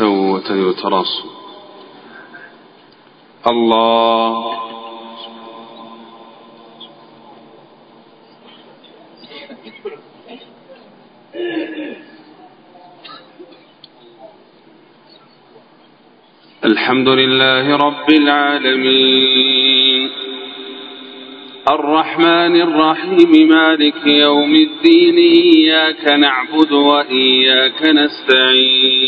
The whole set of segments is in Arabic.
وتدوا تراصوا الله. الحمد لله رب العالمين. الرحمن الرحيم مالك يوم الدين إياك نعبد وإياك نستعين.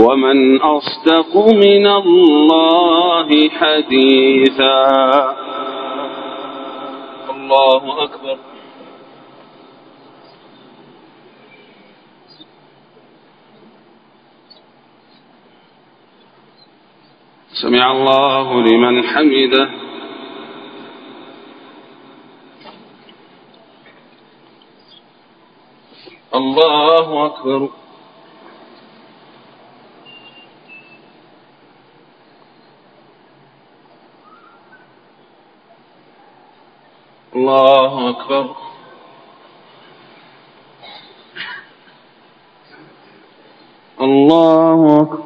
ومن أصدق من الله حديثا الله أكبر. سمع الله لمن حمده. الله أكبر. الله أكبر. الله أكبر.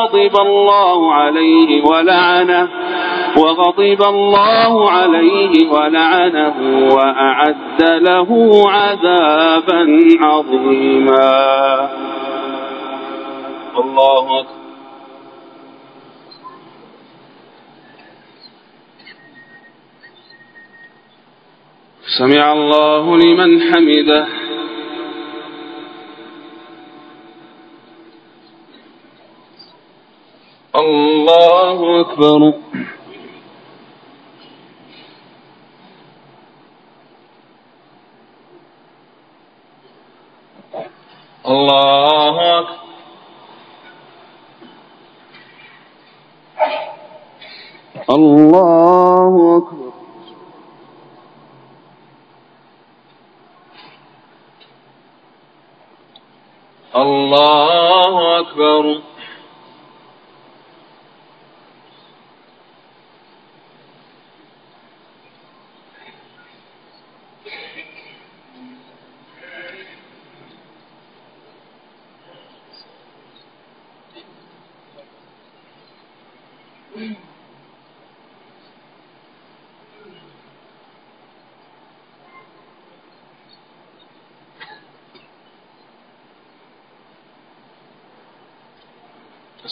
وغضب الله عليه ولعنه وغضب الله عليه ولعنه وأعد له عذابا عظيما. الله أكبر. سمع الله لمن حمده. الله أكبر الله أكبر الله أكبر الله أكبر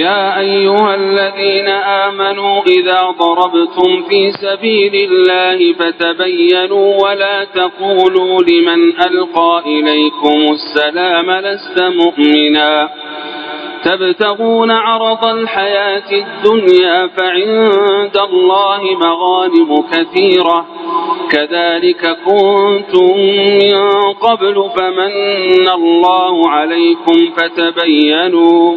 يا أيها الذين آمنوا إذا ضربتم في سبيل الله فتبينوا ولا تقولوا لمن ألقى إليكم السلام لست مؤمنا تبتغون عرض الحياة الدنيا فعند الله مغانم كثيرة كذلك كنتم من قبل فمن الله عليكم فتبينوا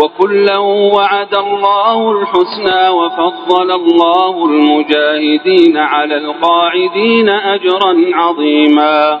وكلا وعد الله الحسنى وفضل الله المجاهدين على القاعدين أجرا عظيما.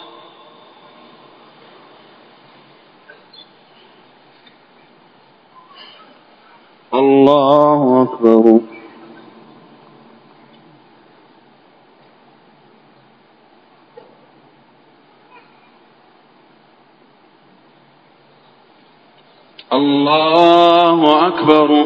الله أكبر. الله أكبر.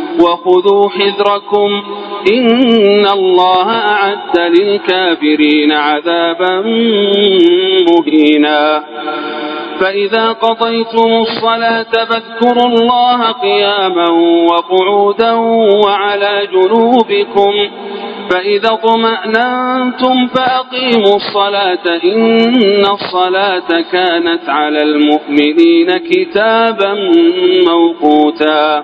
وخذوا حذركم إن الله أعد للكافرين عذابا مهينا. فإذا قضيتم الصلاة فاذكروا الله قياما وقعودا وعلى جنوبكم. فإذا اطمأننتم فأقيموا الصلاة. إن الصلاة كانت على المؤمنين كتابا موقوتا.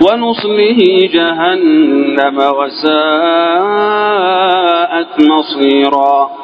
ونصله جهنم وساءت مصيرا.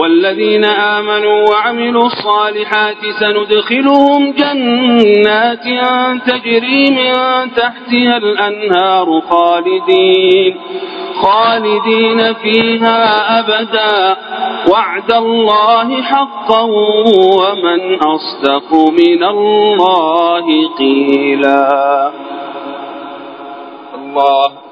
والذين آمنوا وعملوا الصالحات سندخلهم جنات تجري من تحتها الأنهار خالدين خالدين فيها أبدا. وعد الله حقا ومن أصدق من الله قيلا. الله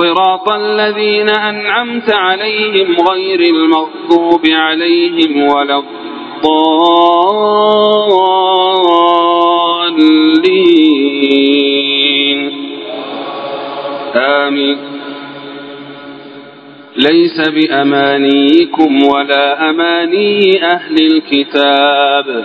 صراط الذين أنعمت عليهم غير المغضوب عليهم ولا الضالين. آمين. ليس بأمانيكم ولا أماني أهل الكتاب.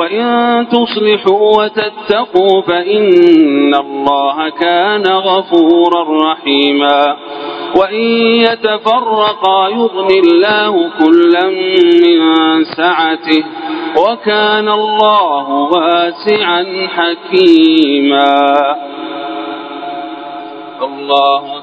وإن تصلحوا وتتقوا فإن الله كان غفورا رحيما وإن يتفرقا يغني الله كلا من سعته وكان الله واسعا حكيما. الله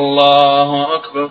الله أكبر.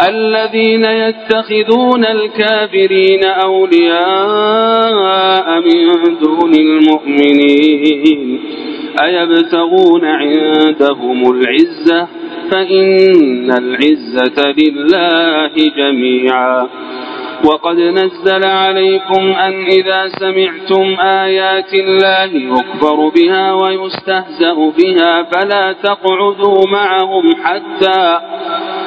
الذين يتخذون الكافرين أولياء من دون المؤمنين أيبتغون عندهم العزة فإن العزة لله جميعا وقد نزل عليكم أن إذا سمعتم آيات الله يكفر بها ويستهزأ بها فلا تقعدوا معهم حتى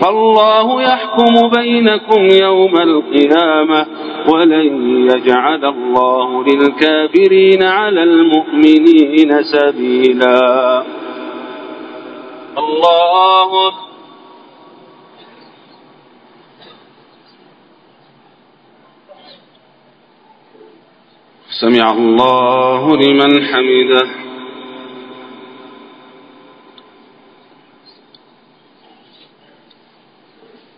فالله يحكم بينكم يوم القيامة ولن يجعل الله للكافرين على المؤمنين سبيلا. الله سمع الله لمن حمده.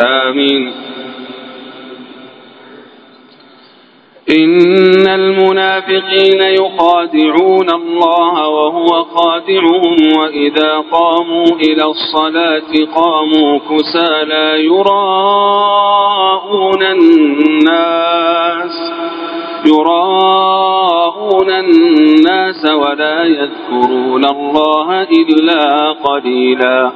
آمين. إن المنافقين يخادعون الله وهو خادعهم وإذا قاموا إلى الصلاة قاموا كسالى يراءون الناس. يراءون الناس ولا يذكرون الله إلا قليلا.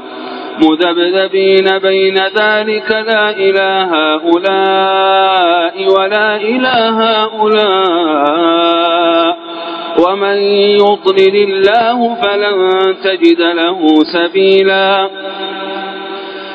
مذبذبين بين ذلك لا إله هؤلاء ولا إله هؤلاء. ومن يضلل الله فلن تجد له سبيلا.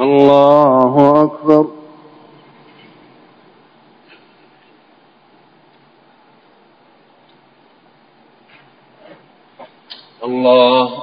الله أكبر. الله.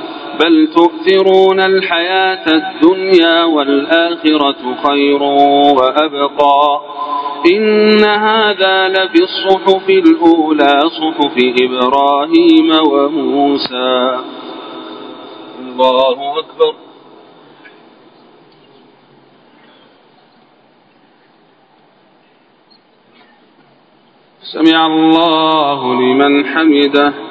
بل تؤثرون الحياة الدنيا والآخرة خير وأبقى إن هذا لفي الصحف الأولى صحف إبراهيم وموسى. الله أكبر. سمع الله لمن حمده.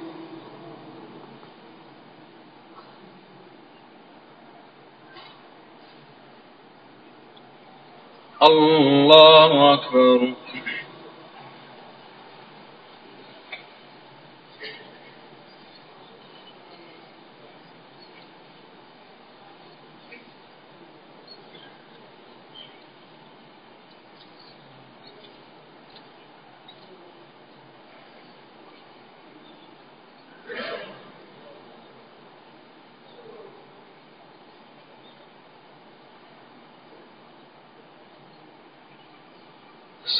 الله أكبر.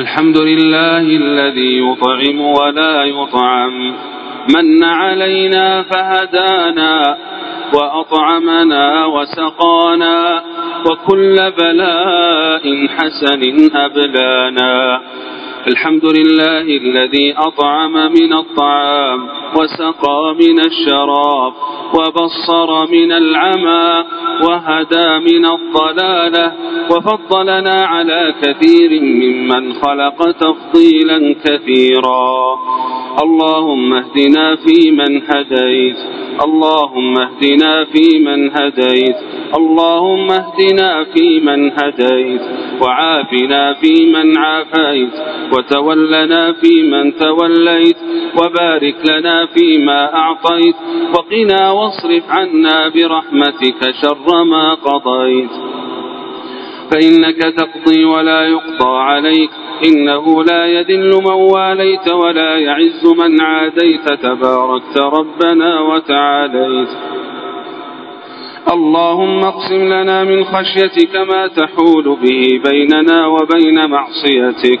الحمد لله الذي يطعم ولا يطعم. من علينا فهدانا وأطعمنا وسقانا وكل بلاء حسن أبلانا. الحمد لله الذي أطعم من الطعام وسقى من الشراب وبصر من العمى وهدى من الضلالة وفضلنا على كثير ممن خلق تفضيلا كثيرا. اللهم اهدنا فيمن هديت اللهم اهدنا فيمن هديت. اللهم اهدنا فيمن هديت. وعافنا فيمن عافيت. وتولنا فيمن توليت. وبارك لنا فيما أعطيت. وقنا واصرف عنا برحمتك شر ما قضيت. فإنك تقضي ولا يقضى عليك. إنه لا يذل من واليت ولا يعز من عاديت. تباركت ربنا وتعاليت. اللهم اقسم لنا من خشيتك ما تحول به بيننا وبين معصيتك.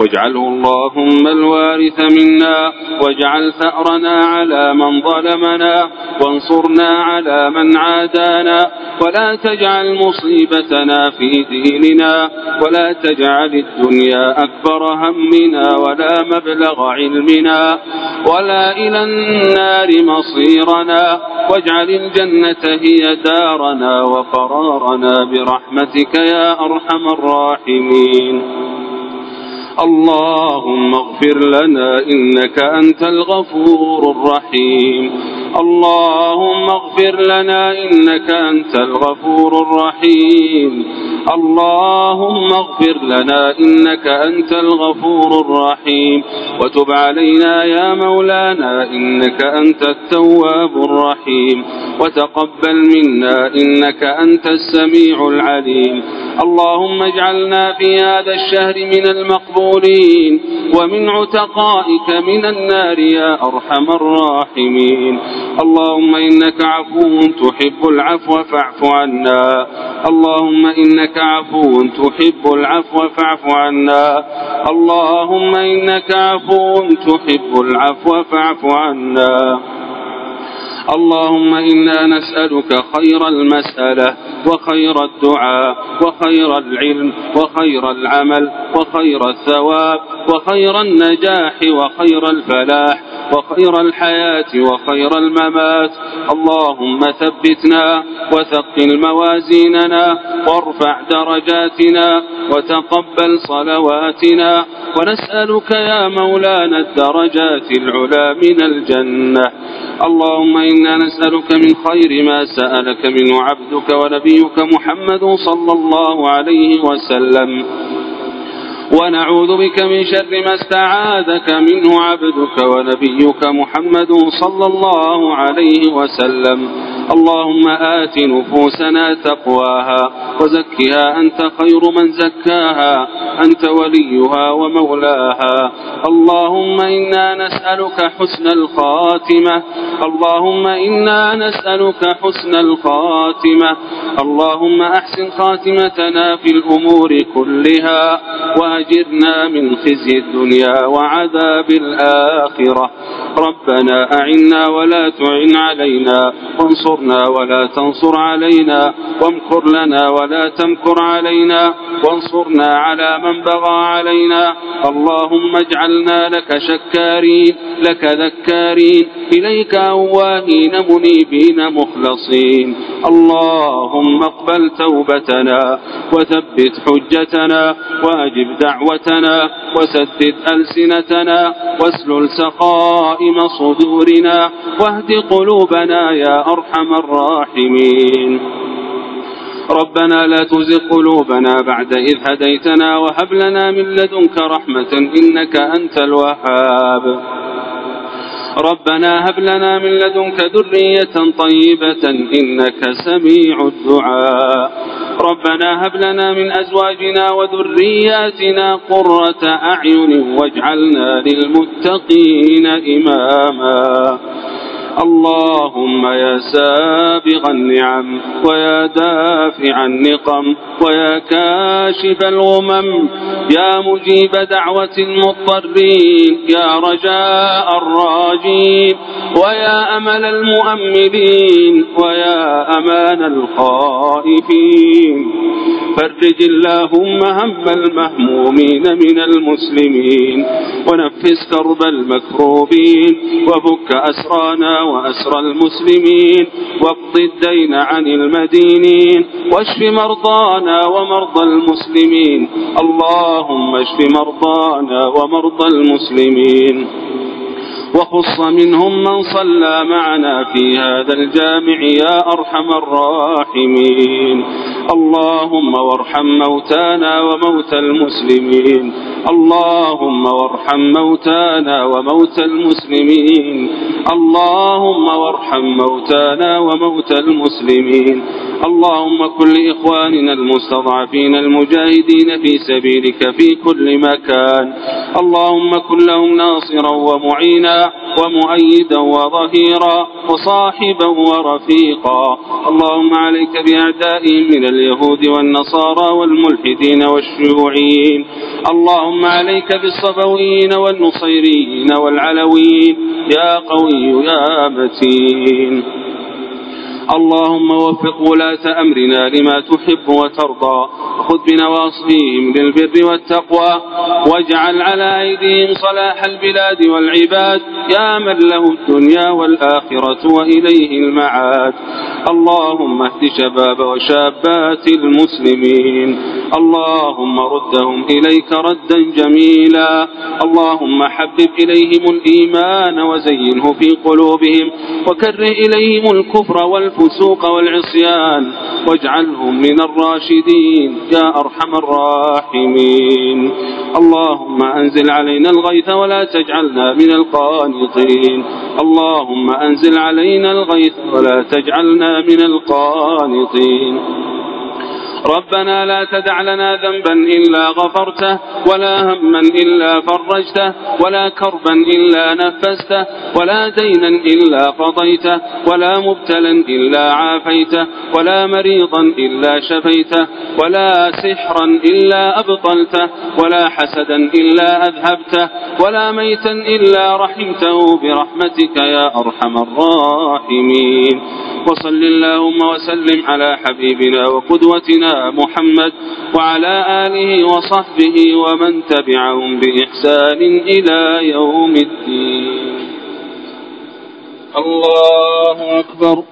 واجعله اللهم الوارث منا واجعل ثأرنا على من ظلمنا وانصرنا على من عادانا ولا تجعل مصيبتنا في ديننا ولا تجعل الدنيا أكبر همنا ولا مبلغ علمنا ولا إلى النار مصيرنا واجعل الجنة هي دارنا وقرارنا برحمتك يا أرحم الراحمين. اللهم اغفر لنا إنك أنت الغفور الرحيم. اللهم اغفر لنا إنك أنت الغفور الرحيم. اللهم اغفر لنا إنك أنت الغفور الرحيم. وتب علينا يا مولانا إنك أنت التواب الرحيم. وتقبل منا إنك أنت السميع العليم. اللهم اجعلنا في هذا الشهر من المقبولين. ومن عتقائك من النار يا أرحم الراحمين. اللهم إنك عفو تحب العفو فاعف عنا. اللهم إنك عفو تحب العفو فاعف عنا. اللهم إنك عفو تحب العفو فاعف عنا. اللهم إنا نسألك خير المسألة. وخير الدعاء وخير العلم وخير العمل وخير الثواب وخير النجاح وخير الفلاح وخير الحياة وخير الممات. اللهم ثبتنا وثقل موازيننا وارفع درجاتنا وتقبل صلواتنا. ونسألك يا مولانا الدرجات العلا من الجنة. اللهم إنا نسألك من خير ما سألك منه عبدك ونبيك محمد صلى الله عليه وسلم. ونعوذ بك من شر ما استعاذك منه عبدك ونبيك محمد صلى الله عليه وسلم. اللهم آت نفوسنا تقواها وزكها أنت خير من زكاها أنت وليها ومولاها. اللهم إنا نسألك حسن الخاتمة اللهم إنا نسألك حسن الخاتمة. اللهم أحسن خاتمتنا في الأمور كلها وأجرنا من خزي الدنيا وعذاب الآخرة. ربنا أعنا ولا تعن علينا وانصرنا ولا تنصر علينا وامكر لنا ولا تمكر علينا وانصرنا على من بغى علينا. اللهم اجعلنا لك شكارين لك ذكارين إليك أواهين منيبين مخلصين. اللهم اقبل توبتنا وثبت حجتنا وأجب دعوتنا وسدد ألسنتنا واسلل سقائم صدورنا واهد قلوبنا يا أرحم الراحمين. ربنا لا تزغ قلوبنا بعد إذ هديتنا وهب لنا من لدنك رحمة إنك أنت الوهاب. ربنا هب لنا من لدنك ذرية طيبة إنك سميع الدعاء. ربنا هب لنا من أزواجنا وذرياتنا قرة أعين واجعلنا للمتقين إماما. اللهم يا سابغ النعم ويا دافع النقم ويا كاشف الغمم يا مجيب دعوة المضطرين يا رجاء الراجين ويا أمل المؤملين ويا أمان الخائفين فرج اللهم هم المهمومين من المسلمين ونفس كرب المكروبين وفك أسرانا وأسر المسلمين واقض الدين عن المدينين واشف مرضانا ومرضى المسلمين. اللهم اشف مرضانا ومرضى المسلمين. وخص منهم من صلى معنا في هذا الجامع يا أرحم الراحمين. اللهم وارحم موتانا وموتى المسلمين. اللهم وارحم موتانا وموتى المسلمين. اللهم وارحم موتانا وموتى المسلمين. اللهم كن لإخواننا المستضعفين المجاهدين في سبيلك في كل مكان. اللهم كن لهم ناصرا ومعينا ومؤيدا وظهيرا وصاحبا ورفيقا. اللهم عليك بأعدائهم من اليهود والنصارى والملحدين والشيوعيين. اللهم عليك بالصبويين والنصيريين والعلويين. يا قوي يا متين. اللهم وفق ولاة أمرنا لما تحب وترضى. خذ بنواصيهم للبر والتقوى. واجعل على أيديهم صلاح البلاد والعباد. يا من له الدنيا والآخرة وإليه المعاد. اللهم اهد شباب وشابات المسلمين. اللهم ردهم إليك ردا جميلا. اللهم حبب إليهم الإيمان وزينه في قلوبهم. وكره إليهم الكفر والفسوق والعصيان واجعلهم من الراشدين يا أرحم الراحمين. اللهم أنزل علينا الغيث ولا تجعلنا من القانطين. اللهم أنزل علينا الغيث ولا تجعلنا من القانطين. ربنا لا تدع لنا ذنبا إلا غفرته ولا هما إلا فرجته ولا كربا إلا نفسته ولا دينا إلا قضيته ولا مبتلا إلا عافيته ولا مريضا إلا شفيته ولا سحرا إلا أبطلته ولا حسدا إلا أذهبته ولا ميتا إلا رحمته برحمتك يا أرحم الراحمين. وصل اللهم وسلم على حبيبنا وقدوتنا محمد وعلى آله وصحبه ومن تبعهم بإحسان إلى يوم الدين. الله أكبر.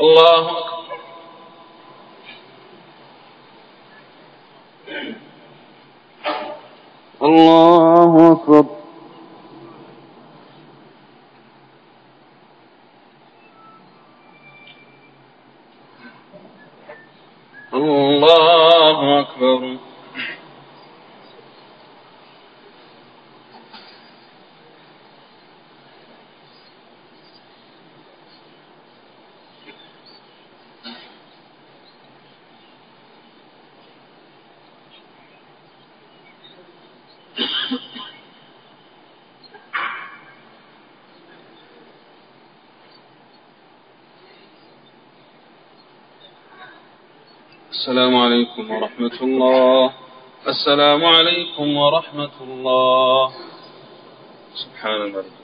الله أكبر. الله أكبر. الله أكبر. السلام عليكم ورحمة الله. السلام عليكم ورحمة الله. سبحان القدوس